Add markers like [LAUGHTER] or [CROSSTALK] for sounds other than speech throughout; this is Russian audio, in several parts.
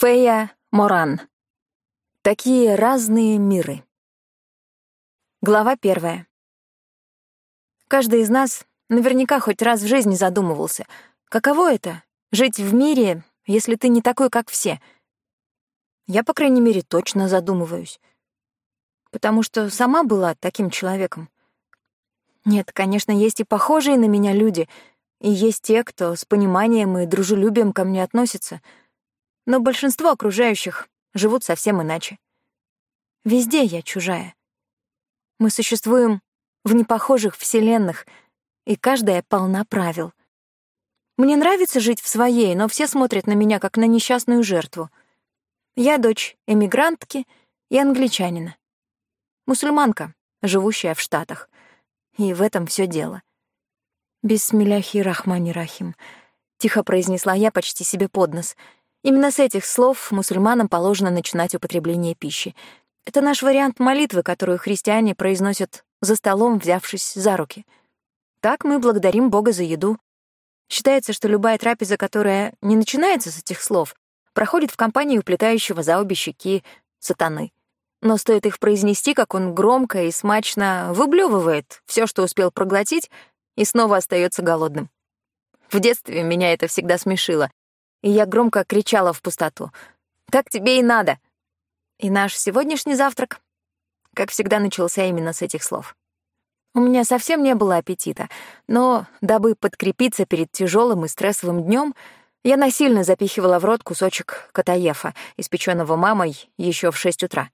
Фея Моран. Такие разные миры. Глава первая. Каждый из нас наверняка хоть раз в жизни задумывался, каково это — жить в мире, если ты не такой, как все. Я, по крайней мере, точно задумываюсь. Потому что сама была таким человеком. Нет, конечно, есть и похожие на меня люди, и есть те, кто с пониманием и дружелюбием ко мне относится — но большинство окружающих живут совсем иначе. Везде я чужая. Мы существуем в непохожих вселенных, и каждая полна правил. Мне нравится жить в своей, но все смотрят на меня как на несчастную жертву. Я дочь эмигрантки и англичанина. Мусульманка, живущая в Штатах. И в этом все дело. «Бисмилляхи рахмани рахим», — тихо произнесла я почти себе под нос — Именно с этих слов мусульманам положено начинать употребление пищи. Это наш вариант молитвы, которую христиане произносят за столом, взявшись за руки. Так мы благодарим Бога за еду. Считается, что любая трапеза, которая не начинается с этих слов, проходит в компании уплетающего за обе щеки сатаны. Но стоит их произнести, как он громко и смачно выблевывает все, что успел проглотить, и снова остается голодным. В детстве меня это всегда смешило и я громко кричала в пустоту. «Так тебе и надо!» И наш сегодняшний завтрак, как всегда, начался именно с этих слов. У меня совсем не было аппетита, но, дабы подкрепиться перед тяжелым и стрессовым днем, я насильно запихивала в рот кусочек катаефа, испеченного мамой еще в шесть утра.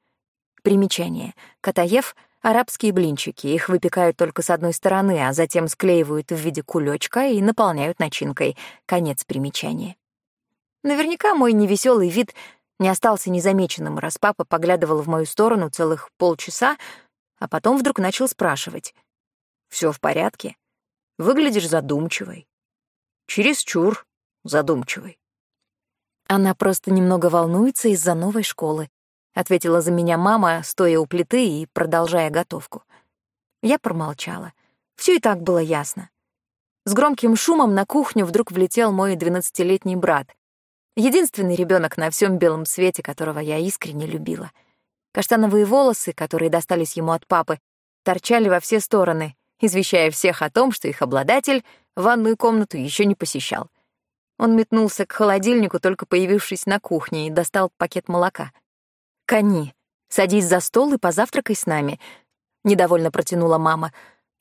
Примечание. Катаеф — арабские блинчики. Их выпекают только с одной стороны, а затем склеивают в виде кулечка и наполняют начинкой. Конец примечания. Наверняка мой невеселый вид не остался незамеченным, раз папа поглядывал в мою сторону целых полчаса, а потом вдруг начал спрашивать. Все в порядке? Выглядишь задумчивой. Чересчур задумчивой». «Она просто немного волнуется из-за новой школы», — ответила за меня мама, стоя у плиты и продолжая готовку. Я промолчала. Все и так было ясно. С громким шумом на кухню вдруг влетел мой двенадцатилетний брат. Единственный ребенок на всем белом свете, которого я искренне любила. Каштановые волосы, которые достались ему от папы, торчали во все стороны, извещая всех о том, что их обладатель ванную комнату еще не посещал. Он метнулся к холодильнику, только появившись на кухне, и достал пакет молока. «Кони, садись за стол и позавтракай с нами», — недовольно протянула мама,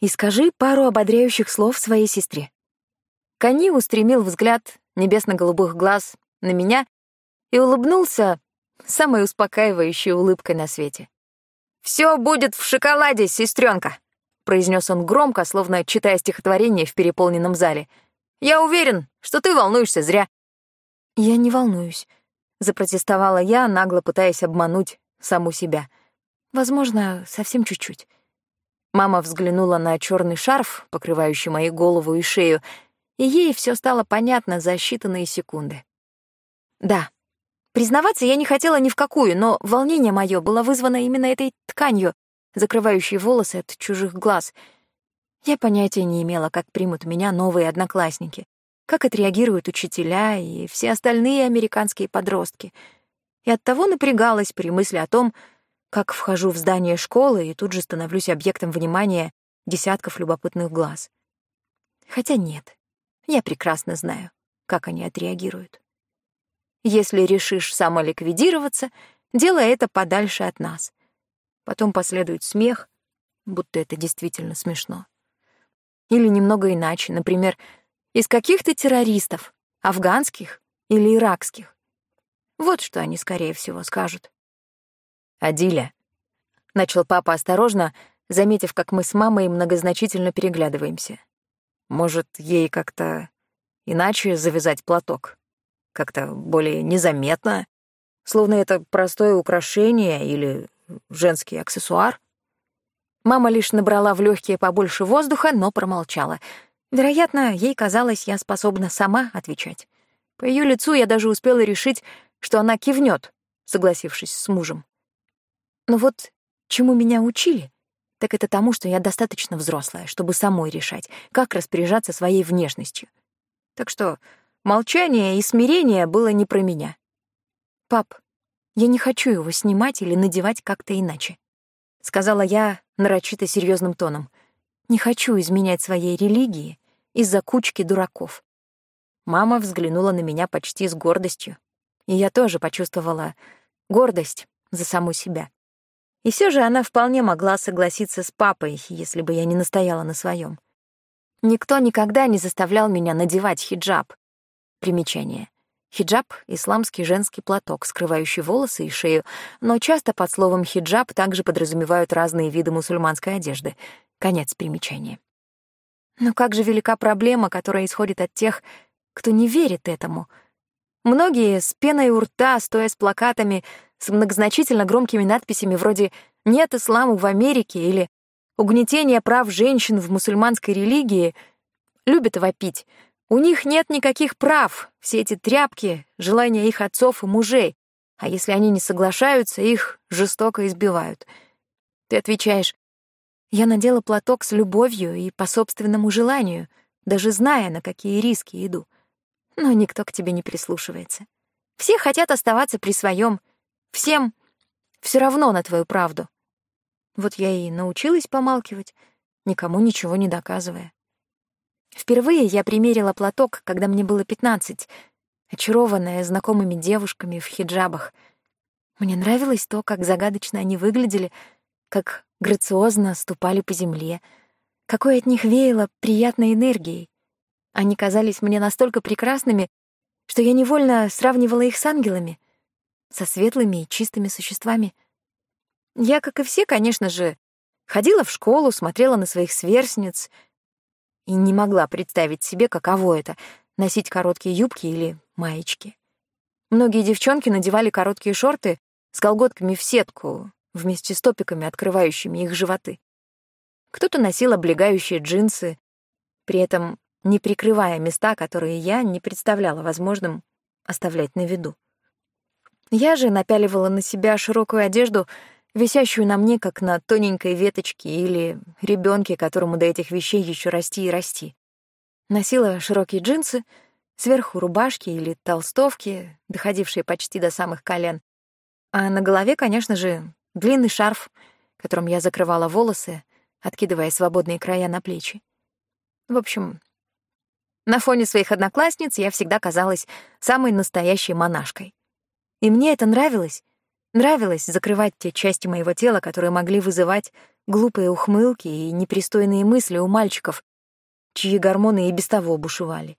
«и скажи пару ободряющих слов своей сестре». Кони устремил взгляд небесно-голубых глаз на меня и улыбнулся самой успокаивающей улыбкой на свете. «Все будет в шоколаде, сестренка, произнес он громко, словно читая стихотворение в переполненном зале. «Я уверен, что ты волнуешься зря». «Я не волнуюсь», — запротестовала я, нагло пытаясь обмануть саму себя. «Возможно, совсем чуть-чуть». Мама взглянула на черный шарф, покрывающий мою голову и шею, и ей все стало понятно за считанные секунды. Да. Признаваться я не хотела ни в какую, но волнение мое было вызвано именно этой тканью, закрывающей волосы от чужих глаз. Я понятия не имела, как примут меня новые одноклассники, как отреагируют учителя и все остальные американские подростки. И оттого напрягалась при мысли о том, как вхожу в здание школы и тут же становлюсь объектом внимания десятков любопытных глаз. Хотя нет, я прекрасно знаю, как они отреагируют. Если решишь самоликвидироваться, делай это подальше от нас. Потом последует смех, будто это действительно смешно. Или немного иначе, например, из каких-то террористов, афганских или иракских. Вот что они, скорее всего, скажут. «Адиля», — начал папа осторожно, заметив, как мы с мамой многозначительно переглядываемся. «Может, ей как-то иначе завязать платок?» Как-то более незаметно, словно это простое украшение или женский аксессуар. Мама лишь набрала в легкие побольше воздуха, но промолчала. Вероятно, ей казалось, я способна сама отвечать. По ее лицу я даже успела решить, что она кивнет, согласившись с мужем. Но вот чему меня учили, так это тому, что я достаточно взрослая, чтобы самой решать, как распоряжаться своей внешностью. Так что Молчание и смирение было не про меня. «Пап, я не хочу его снимать или надевать как-то иначе», — сказала я нарочито серьезным тоном. «Не хочу изменять своей религии из-за кучки дураков». Мама взглянула на меня почти с гордостью, и я тоже почувствовала гордость за саму себя. И все же она вполне могла согласиться с папой, если бы я не настояла на своем. Никто никогда не заставлял меня надевать хиджаб. Примечание. Хиджаб — исламский женский платок, скрывающий волосы и шею, но часто под словом хиджаб также подразумевают разные виды мусульманской одежды. Конец примечания. Но как же велика проблема, которая исходит от тех, кто не верит этому. Многие с пеной у рта, стоя с плакатами, с многозначительно громкими надписями вроде «Нет исламу в Америке» или «Угнетение прав женщин в мусульманской религии» любят вопить. У них нет никаких прав, все эти тряпки, желания их отцов и мужей, а если они не соглашаются, их жестоко избивают. Ты отвечаешь, я надела платок с любовью и по собственному желанию, даже зная, на какие риски иду. Но никто к тебе не прислушивается. Все хотят оставаться при своем. Всем все равно на твою правду. Вот я и научилась помалкивать, никому ничего не доказывая. Впервые я примерила платок, когда мне было пятнадцать, очарованная знакомыми девушками в хиджабах. Мне нравилось то, как загадочно они выглядели, как грациозно ступали по земле, какой от них веяло приятной энергией. Они казались мне настолько прекрасными, что я невольно сравнивала их с ангелами, со светлыми и чистыми существами. Я, как и все, конечно же, ходила в школу, смотрела на своих сверстниц и не могла представить себе, каково это — носить короткие юбки или маечки. Многие девчонки надевали короткие шорты с колготками в сетку, вместе с топиками, открывающими их животы. Кто-то носил облегающие джинсы, при этом не прикрывая места, которые я не представляла возможным оставлять на виду. Я же напяливала на себя широкую одежду, висящую на мне, как на тоненькой веточке или ребенке, которому до этих вещей еще расти и расти. Носила широкие джинсы, сверху рубашки или толстовки, доходившие почти до самых колен, а на голове, конечно же, длинный шарф, которым я закрывала волосы, откидывая свободные края на плечи. В общем, на фоне своих одноклассниц я всегда казалась самой настоящей монашкой. И мне это нравилось. Нравилось закрывать те части моего тела, которые могли вызывать глупые ухмылки и непристойные мысли у мальчиков, чьи гормоны и без того бушевали.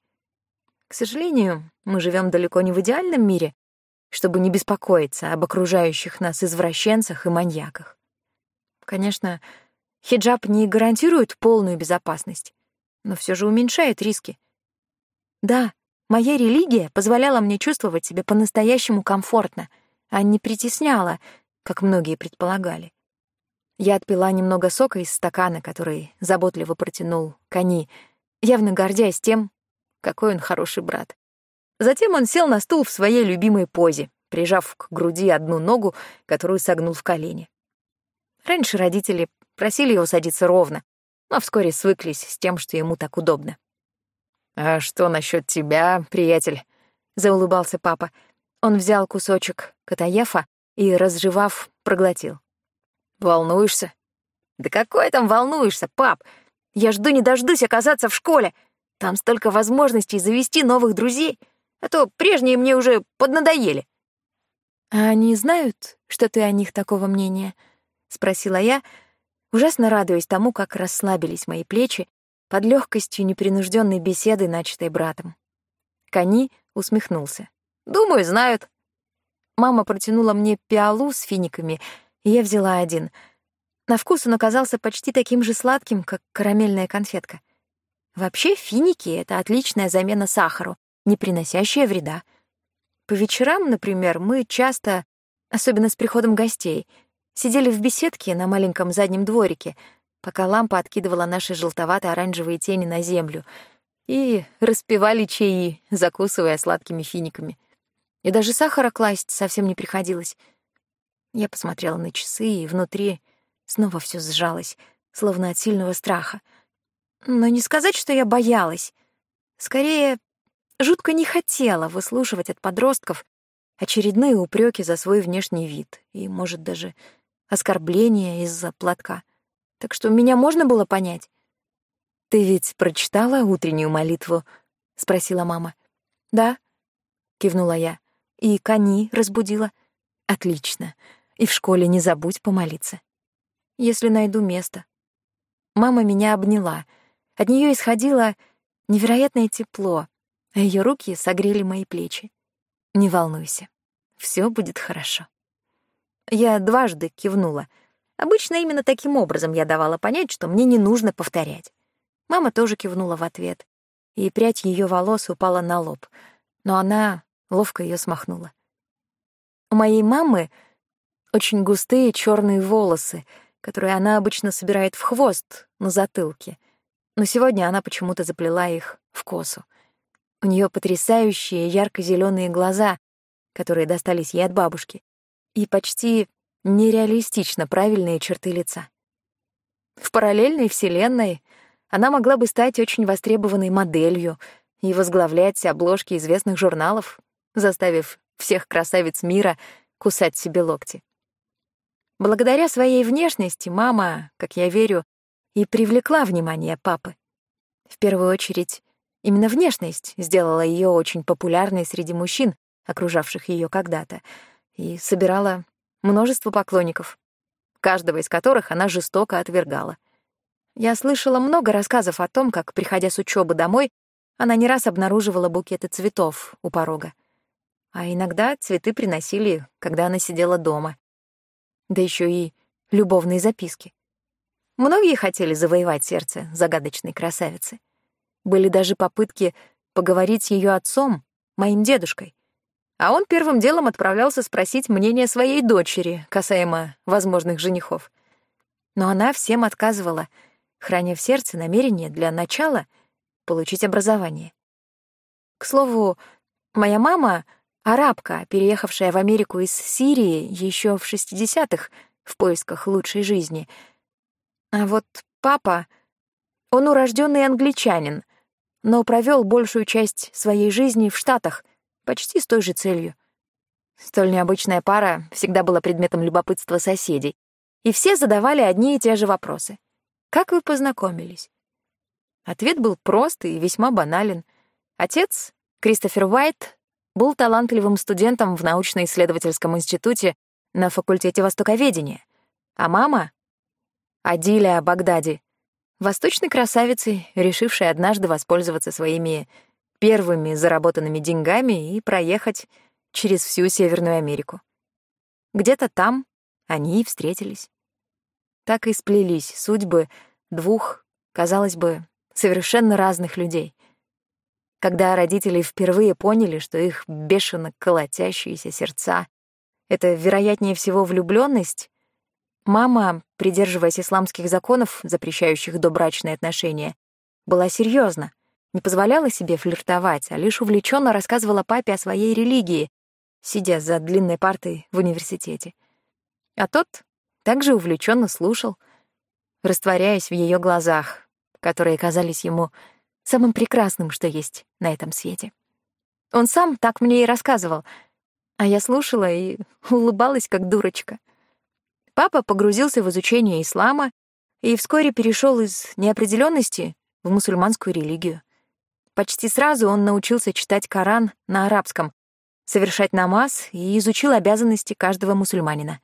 К сожалению, мы живем далеко не в идеальном мире, чтобы не беспокоиться об окружающих нас извращенцах и маньяках. Конечно, хиджаб не гарантирует полную безопасность, но все же уменьшает риски. Да, моя религия позволяла мне чувствовать себя по-настоящему комфортно, а не притесняла, как многие предполагали. Я отпила немного сока из стакана, который заботливо протянул Кани, явно гордясь тем, какой он хороший брат. Затем он сел на стул в своей любимой позе, прижав к груди одну ногу, которую согнул в колени. Раньше родители просили его садиться ровно, но вскоре свыклись с тем, что ему так удобно. «А что насчет тебя, приятель?» — заулыбался папа. Он взял кусочек катаефа и, разжевав, проглотил. «Волнуешься?» «Да какой там волнуешься, пап? Я жду не дождусь оказаться в школе. Там столько возможностей завести новых друзей, а то прежние мне уже поднадоели». «А они знают, что ты о них такого мнения?» — спросила я, ужасно радуясь тому, как расслабились мои плечи, под легкостью непринужденной беседы, начатой братом. Кани усмехнулся. «Думаю, знают». Мама протянула мне пиалу с финиками, и я взяла один. На вкус он оказался почти таким же сладким, как карамельная конфетка. Вообще финики — это отличная замена сахару, не приносящая вреда. По вечерам, например, мы часто, особенно с приходом гостей, сидели в беседке на маленьком заднем дворике — пока лампа откидывала наши желтовато-оранжевые тени на землю, и распивали чаи, закусывая сладкими финиками. И даже сахара класть совсем не приходилось. Я посмотрела на часы, и внутри снова все сжалось, словно от сильного страха. Но не сказать, что я боялась. Скорее, жутко не хотела выслушивать от подростков, очередные упреки за свой внешний вид и, может, даже оскорбления из-за платка. Так что меня можно было понять. «Ты ведь прочитала утреннюю молитву?» — спросила мама. «Да», — кивнула я. «И кони разбудила». «Отлично. И в школе не забудь помолиться. Если найду место». Мама меня обняла. От нее исходило невероятное тепло, а ее руки согрели мои плечи. «Не волнуйся, все будет хорошо». Я дважды кивнула. Обычно именно таким образом я давала понять, что мне не нужно повторять. Мама тоже кивнула в ответ, и прядь ее волос упала на лоб, но она ловко ее смахнула. У моей мамы очень густые черные волосы, которые она обычно собирает в хвост на затылке, но сегодня она почему-то заплела их в косу. У нее потрясающие ярко-зеленые глаза, которые достались ей от бабушки, и почти нереалистично правильные черты лица. В параллельной вселенной она могла бы стать очень востребованной моделью и возглавлять обложки известных журналов, заставив всех красавиц мира кусать себе локти. Благодаря своей внешности мама, как я верю, и привлекла внимание папы. В первую очередь, именно внешность сделала ее очень популярной среди мужчин, окружавших ее когда-то, и собирала множество поклонников, каждого из которых она жестоко отвергала. Я слышала много рассказов о том, как, приходя с учебы домой, она не раз обнаруживала букеты цветов у порога. А иногда цветы приносили, когда она сидела дома. Да еще и любовные записки. Многие хотели завоевать сердце загадочной красавицы. Были даже попытки поговорить с ее отцом, моим дедушкой. А он первым делом отправлялся спросить мнение своей дочери касаемо возможных женихов. Но она всем отказывала — храня в сердце намерение для начала получить образование. К слову, моя мама — арабка, переехавшая в Америку из Сирии еще в 60-х в поисках лучшей жизни. А вот папа, он урожденный англичанин, но провел большую часть своей жизни в Штатах, почти с той же целью. Столь необычная пара всегда была предметом любопытства соседей, и все задавали одни и те же вопросы. Как вы познакомились? Ответ был прост и весьма банален. Отец, Кристофер Уайт, был талантливым студентом в научно-исследовательском институте на факультете востоковедения, а мама — Адиля Багдади, восточной красавицей, решившей однажды воспользоваться своими первыми заработанными деньгами и проехать через всю Северную Америку. Где-то там они и встретились. Так и сплелись судьбы двух, казалось бы, совершенно разных людей. Когда родители впервые поняли, что их бешено колотящиеся сердца — это, вероятнее всего, влюблённость, мама, придерживаясь исламских законов, запрещающих добрачные отношения, была серьёзна, не позволяла себе флиртовать, а лишь увлечённо рассказывала папе о своей религии, сидя за длинной партой в университете. А тот также увлеченно слушал, растворяясь в ее глазах, которые казались ему самым прекрасным, что есть на этом свете. Он сам так мне и рассказывал, а я слушала и [LAUGHS] улыбалась, как дурочка. Папа погрузился в изучение ислама и вскоре перешел из неопределенности в мусульманскую религию. Почти сразу он научился читать Коран на арабском, совершать намаз и изучил обязанности каждого мусульманина.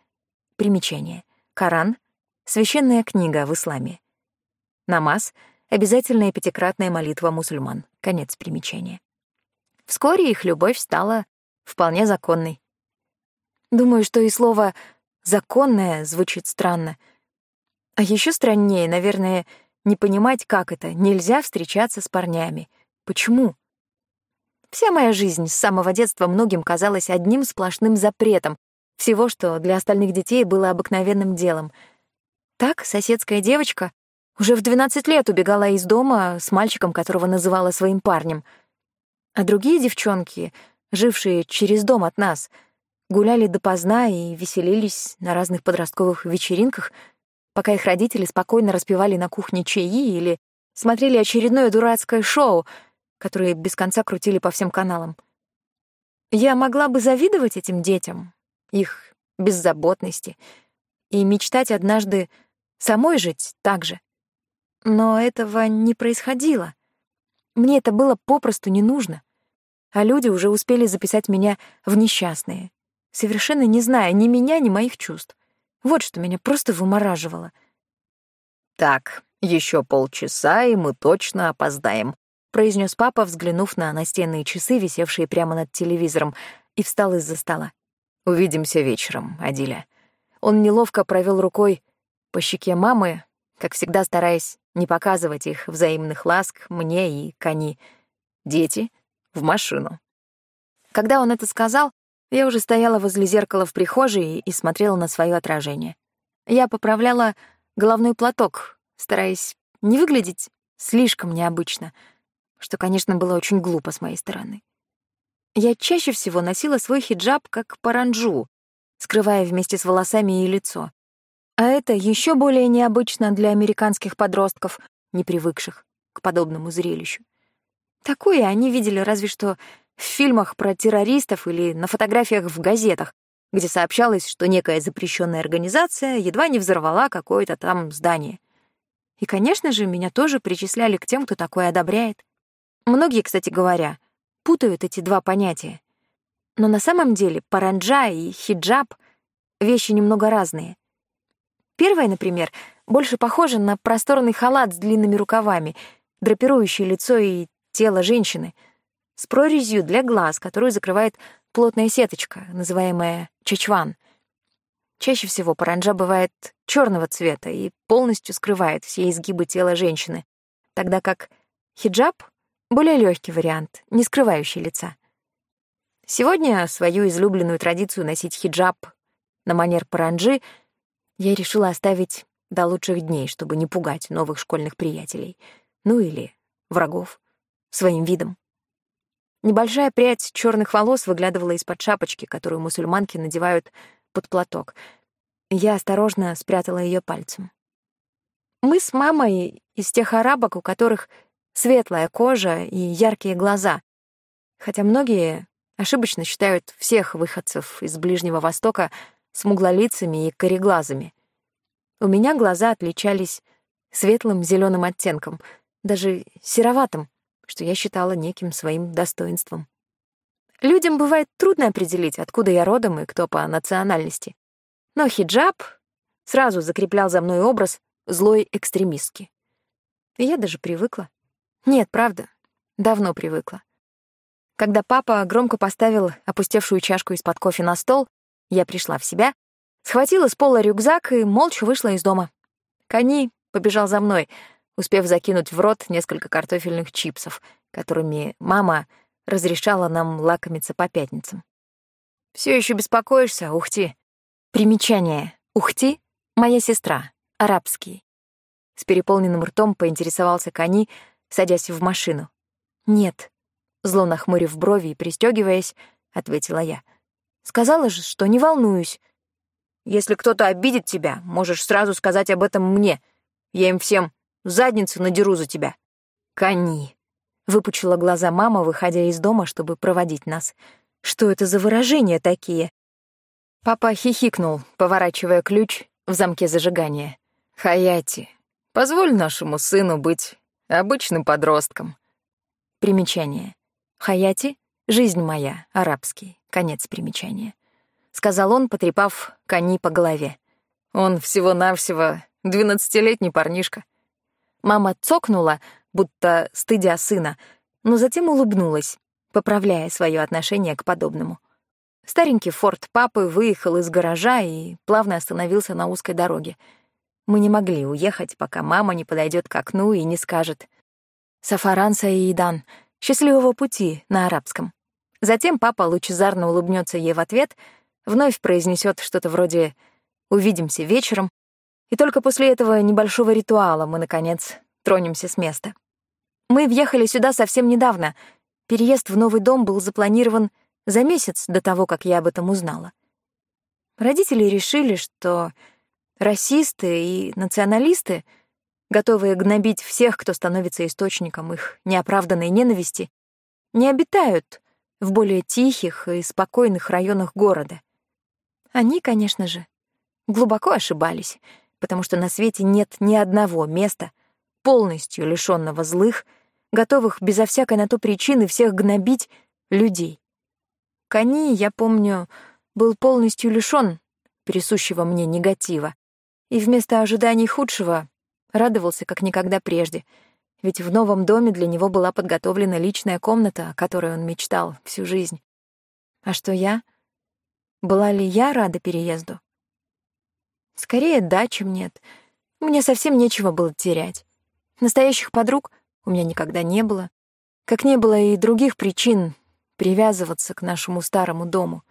Примечание. Коран — священная книга в исламе. Намаз — обязательная пятикратная молитва мусульман. Конец примечания. Вскоре их любовь стала вполне законной. Думаю, что и слово «законное» звучит странно. А еще страннее, наверное, не понимать, как это. Нельзя встречаться с парнями. Почему? Вся моя жизнь с самого детства многим казалась одним сплошным запретом, всего, что для остальных детей было обыкновенным делом. Так соседская девочка уже в 12 лет убегала из дома с мальчиком, которого называла своим парнем. А другие девчонки, жившие через дом от нас, гуляли допоздна и веселились на разных подростковых вечеринках, пока их родители спокойно распевали на кухне чаи или смотрели очередное дурацкое шоу, которое без конца крутили по всем каналам. Я могла бы завидовать этим детям, их беззаботности, и мечтать однажды самой жить так же. Но этого не происходило. Мне это было попросту не нужно. А люди уже успели записать меня в несчастные, совершенно не зная ни меня, ни моих чувств. Вот что меня просто вымораживало. «Так, еще полчаса, и мы точно опоздаем», — произнес папа, взглянув на настенные часы, висевшие прямо над телевизором, и встал из-за стола. «Увидимся вечером, Адиля». Он неловко провел рукой по щеке мамы, как всегда стараясь не показывать их взаимных ласк мне и Кани. Дети в машину. Когда он это сказал, я уже стояла возле зеркала в прихожей и смотрела на свое отражение. Я поправляла головной платок, стараясь не выглядеть слишком необычно, что, конечно, было очень глупо с моей стороны. Я чаще всего носила свой хиджаб как паранджу, скрывая вместе с волосами и лицо. А это еще более необычно для американских подростков, не привыкших к подобному зрелищу. Такое они видели разве что в фильмах про террористов или на фотографиях в газетах, где сообщалось, что некая запрещенная организация едва не взорвала какое-то там здание. И, конечно же, меня тоже причисляли к тем, кто такое одобряет. Многие, кстати говоря, путают эти два понятия. Но на самом деле паранджа и хиджаб — вещи немного разные. Первое, например, больше похоже на просторный халат с длинными рукавами, драпирующий лицо и тело женщины, с прорезью для глаз, которую закрывает плотная сеточка, называемая чачван. Чаще всего паранджа бывает черного цвета и полностью скрывает все изгибы тела женщины, тогда как хиджаб — более легкий вариант, не скрывающий лица. Сегодня свою излюбленную традицию носить хиджаб на манер паранджи я решила оставить до лучших дней, чтобы не пугать новых школьных приятелей, ну или врагов, своим видом. Небольшая прядь черных волос выглядывала из-под шапочки, которую мусульманки надевают под платок. Я осторожно спрятала ее пальцем. Мы с мамой из тех арабок, у которых светлая кожа и яркие глаза, хотя многие ошибочно считают всех выходцев из Ближнего Востока смуглолицами и кореглазыми. У меня глаза отличались светлым зеленым оттенком, даже сероватым, что я считала неким своим достоинством. Людям бывает трудно определить, откуда я родом и кто по национальности. Но хиджаб сразу закреплял за мной образ злой экстремистки. И я даже привыкла. Нет, правда, давно привыкла. Когда папа громко поставил опустевшую чашку из-под кофе на стол, я пришла в себя, схватила с пола рюкзак и молча вышла из дома. Кони побежал за мной, успев закинуть в рот несколько картофельных чипсов, которыми мама разрешала нам лакомиться по пятницам. Все еще беспокоишься, ухти?» Примечание. «Ухти» — моя сестра, арабский. С переполненным ртом поинтересовался Кани, садясь в машину. «Нет», — зло нахмурив брови и пристегиваясь, ответила я. Сказала же, что не волнуюсь. Если кто-то обидит тебя, можешь сразу сказать об этом мне. Я им всем задницу надеру за тебя. Кони. Выпучила глаза мама, выходя из дома, чтобы проводить нас. Что это за выражения такие? Папа хихикнул, поворачивая ключ в замке зажигания. Хаяти, позволь нашему сыну быть обычным подростком. Примечание. Хаяти — жизнь моя, арабский. Конец примечания. Сказал он, потрепав кони по голове. Он всего-навсего двенадцатилетний парнишка. Мама цокнула, будто стыдя сына, но затем улыбнулась, поправляя свое отношение к подобному. Старенький форт папы выехал из гаража и плавно остановился на узкой дороге. Мы не могли уехать, пока мама не подойдет к окну и не скажет «Сафаран Саидан, счастливого пути» на арабском. Затем папа лучезарно улыбнется ей в ответ, вновь произнесет что-то вроде «увидимся вечером», и только после этого небольшого ритуала мы, наконец, тронемся с места. Мы въехали сюда совсем недавно. Переезд в новый дом был запланирован за месяц до того, как я об этом узнала. Родители решили, что расисты и националисты, готовые гнобить всех, кто становится источником их неоправданной ненависти, не обитают в более тихих и спокойных районах города. Они, конечно же, глубоко ошибались, потому что на свете нет ни одного места, полностью лишённого злых, готовых безо всякой на то причины всех гнобить людей. Кани, я помню, был полностью лишён присущего мне негатива, и вместо ожиданий худшего радовался как никогда прежде, ведь в новом доме для него была подготовлена личная комната, о которой он мечтал всю жизнь. А что я? Была ли я рада переезду? Скорее да, чем нет. Мне совсем нечего было терять. Настоящих подруг у меня никогда не было, как не было и других причин привязываться к нашему старому дому.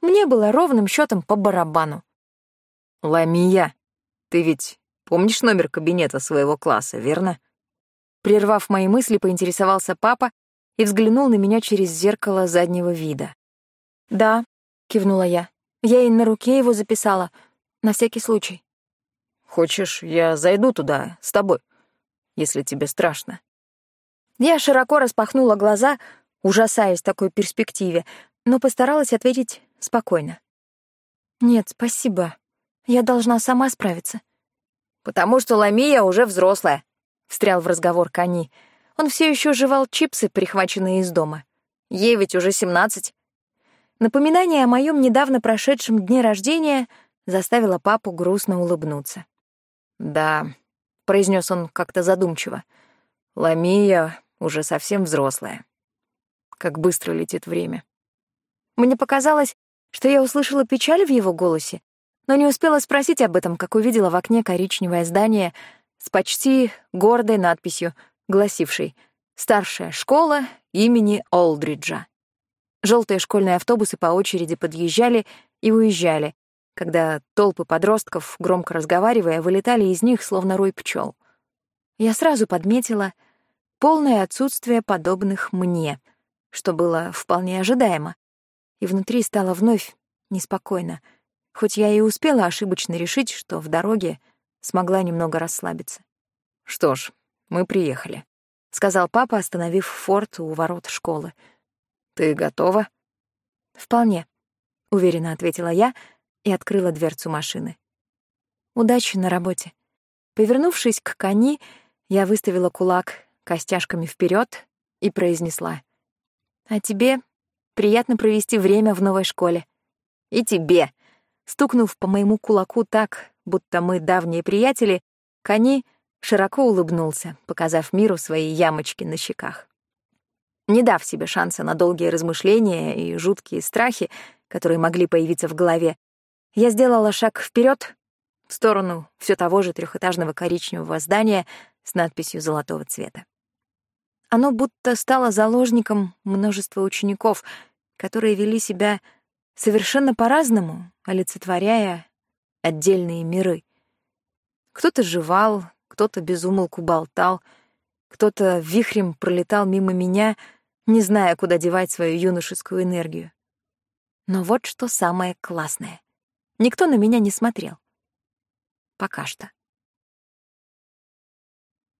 Мне было ровным счетом по барабану. «Ламия, ты ведь помнишь номер кабинета своего класса, верно?» Прервав мои мысли, поинтересовался папа и взглянул на меня через зеркало заднего вида. «Да», — кивнула я. «Я и на руке его записала, на всякий случай». «Хочешь, я зайду туда с тобой, если тебе страшно?» Я широко распахнула глаза, ужасаясь такой перспективе, но постаралась ответить спокойно. «Нет, спасибо. Я должна сама справиться». «Потому что Ламия уже взрослая», — встрял в разговор Кани. Он все еще жевал чипсы, прихваченные из дома. «Ей ведь уже семнадцать». Напоминание о моем недавно прошедшем дне рождения заставило папу грустно улыбнуться. «Да», — произнес он как-то задумчиво, — «Ламия уже совсем взрослая. Как быстро летит время». Мне показалось, что я услышала печаль в его голосе, но не успела спросить об этом, как увидела в окне коричневое здание с почти гордой надписью, гласившей «Старшая школа имени Олдриджа». Желтые школьные автобусы по очереди подъезжали и уезжали, когда толпы подростков, громко разговаривая, вылетали из них, словно рой пчел. Я сразу подметила полное отсутствие подобных мне, что было вполне ожидаемо, и внутри стало вновь неспокойно, хоть я и успела ошибочно решить, что в дороге смогла немного расслабиться. «Что ж, мы приехали», — сказал папа, остановив форт у ворот школы. «Ты готова?» «Вполне», — уверенно ответила я и открыла дверцу машины. «Удачи на работе». Повернувшись к кони, я выставила кулак костяшками вперед и произнесла. «А тебе приятно провести время в новой школе». «И тебе», стукнув по моему кулаку так, будто мы давние приятели, кони широко улыбнулся, показав миру свои ямочки на щеках. Не дав себе шанса на долгие размышления и жуткие страхи, которые могли появиться в голове, я сделала шаг вперед в сторону все того же трехэтажного коричневого здания с надписью золотого цвета. Оно будто стало заложником множества учеников, которые вели себя совершенно по-разному, олицетворяя отдельные миры. Кто-то жевал, кто-то безумолку болтал, кто-то вихрем пролетал мимо меня, не зная, куда девать свою юношескую энергию. Но вот что самое классное. Никто на меня не смотрел. Пока что.